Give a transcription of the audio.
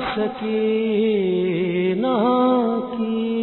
سکی کی۔